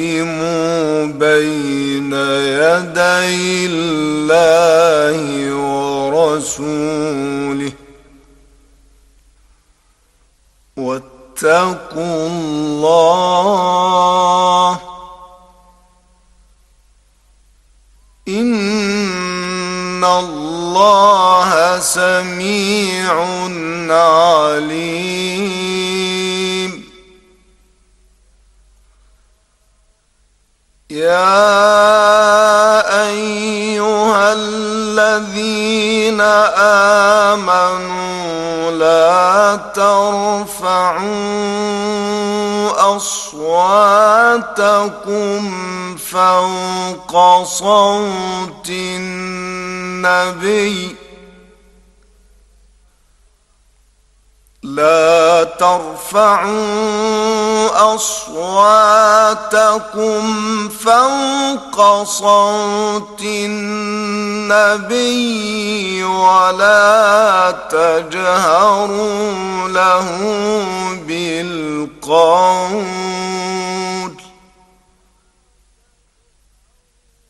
قدموا بين يدي الله ورسوله. واتقوا الله. إن الله سميع عليم. يا أيها الذين آمنوا لا ترفعوا أصواتكم فوق صوت النبي. لا ترفعوا أصواتكم فوق صوت النبي ولا تجهروا له بالقول.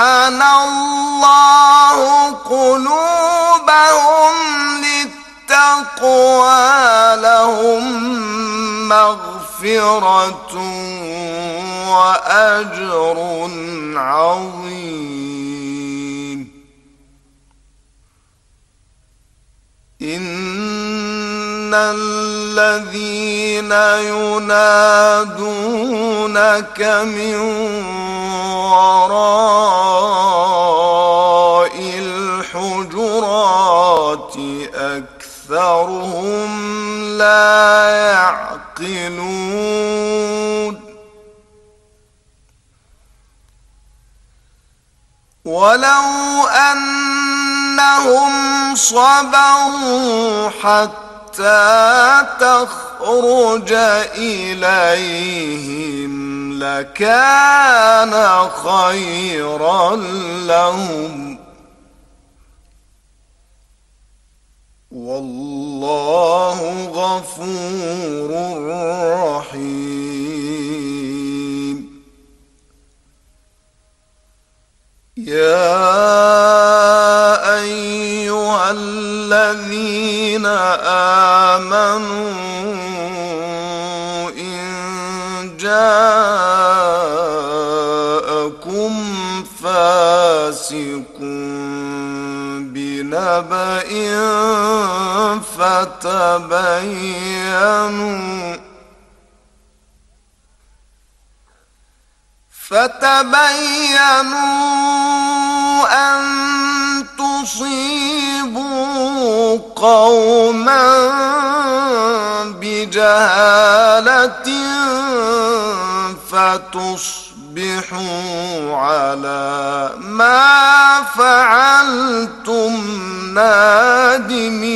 امتحن الله قلوبهم للتقوى لهم مغفرة وأجر عظيم. إن الذين ينادونك من وراء الحجرات أكثرهم لا يعقلون ولو أنهم صبروا حتى تخرج إليهم لكان خيرا لهم. والله غفور رحيم. يا امنوا إن جاءكم فاسق بنبأ فتبينوا فتبينوا أن تصيبوا قوما بجهالة فتصبحوا على ما فعلتم نادمين.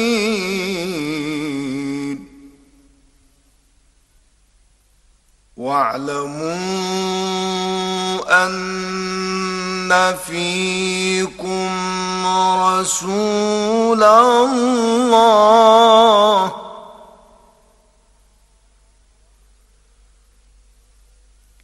واعلموا أن فيكم رسول الله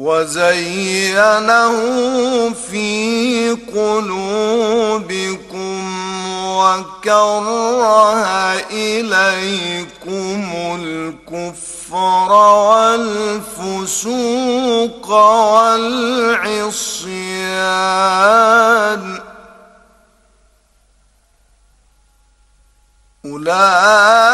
وزينه في قلوبكم وكره إليكم الكفر والفسوق والعصيان أولئك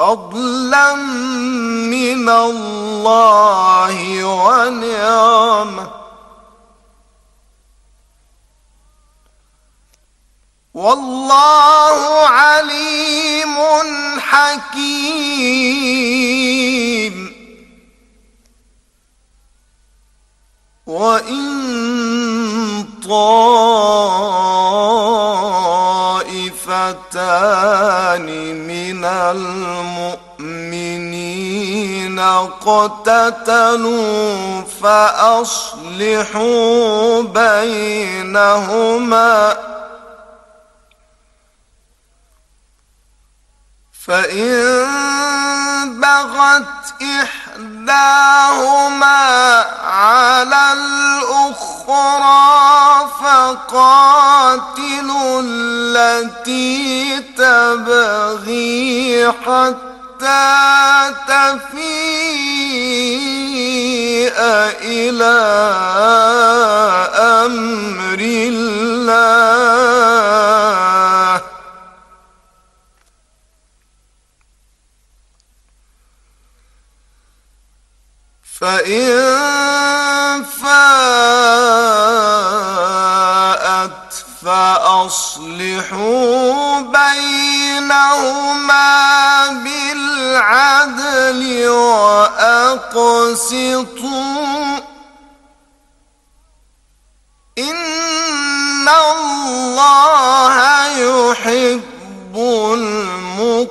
فضلا من الله ونعمة. والله عليم حكيم. وإن طائفتان من المؤمنين اقتتلوا فأصلحوا بينهما فإن بغت إحداهما على الأخرى فقاتلوا التي تبغي حتى تفيء إلى أمر الله. فإن فاءت فأصلحوا بينهما بالعدل وأقسطوا. إن الله يحب المقسطين.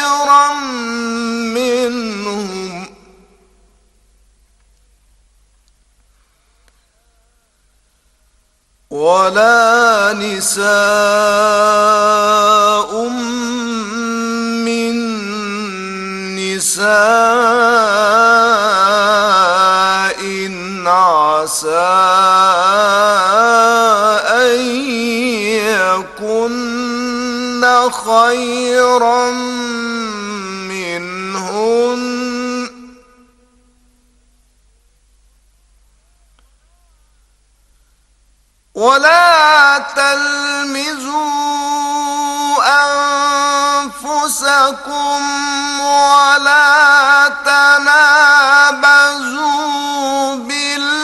ولا نساء من نساء عسى أن يكن خيرا ولا تلمزوا أنفسكم ولا تنابزوا بالألقاب.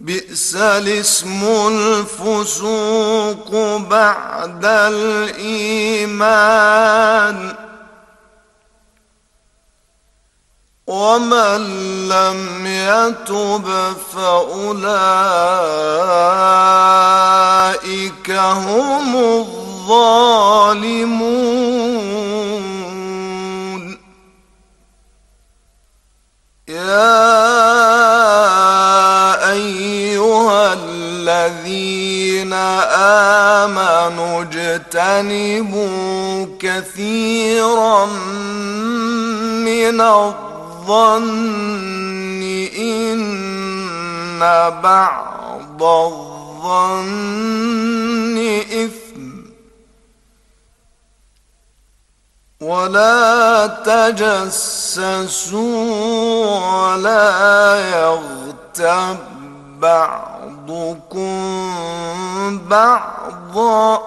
بئس الاسم الفسوق بعد الإيمان. ومن لم يتب فأولئك إن بعض الظن إثم. ولا تجسسوا ولا يغتب بعضكم بعضا.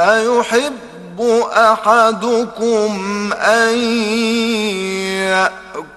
أيحب أحدكم أن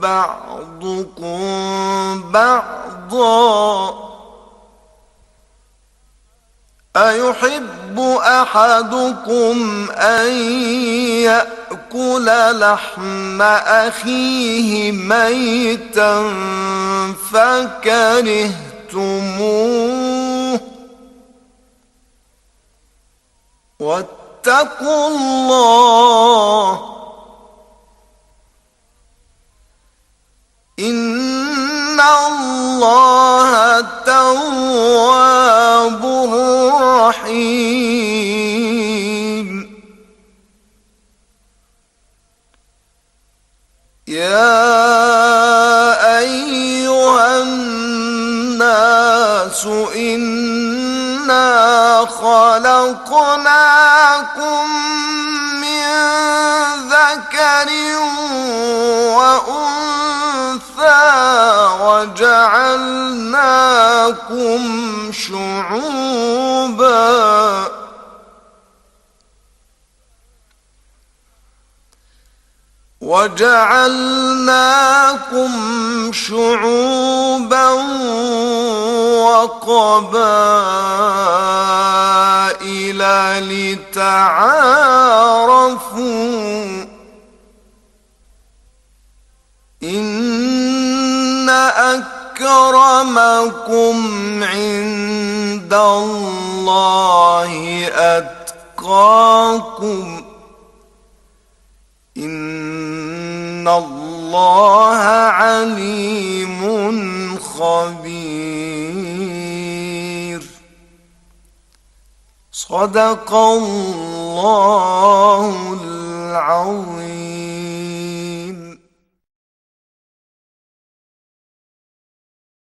بعضكم بعضا أيحب أحدكم أن يأكل لحم أخيه ميتا فكرهتموه واتقوا الله إن الله تواب رحيم يا أيها الناس إنا خلقناكم من ذكر وجعلناكم شعوبا. وجعلناكم شعوبا وقبائل لتعارفوا. أكرمكم عند الله أتقاكم إن الله عليم خبير. صدق الله العظيم.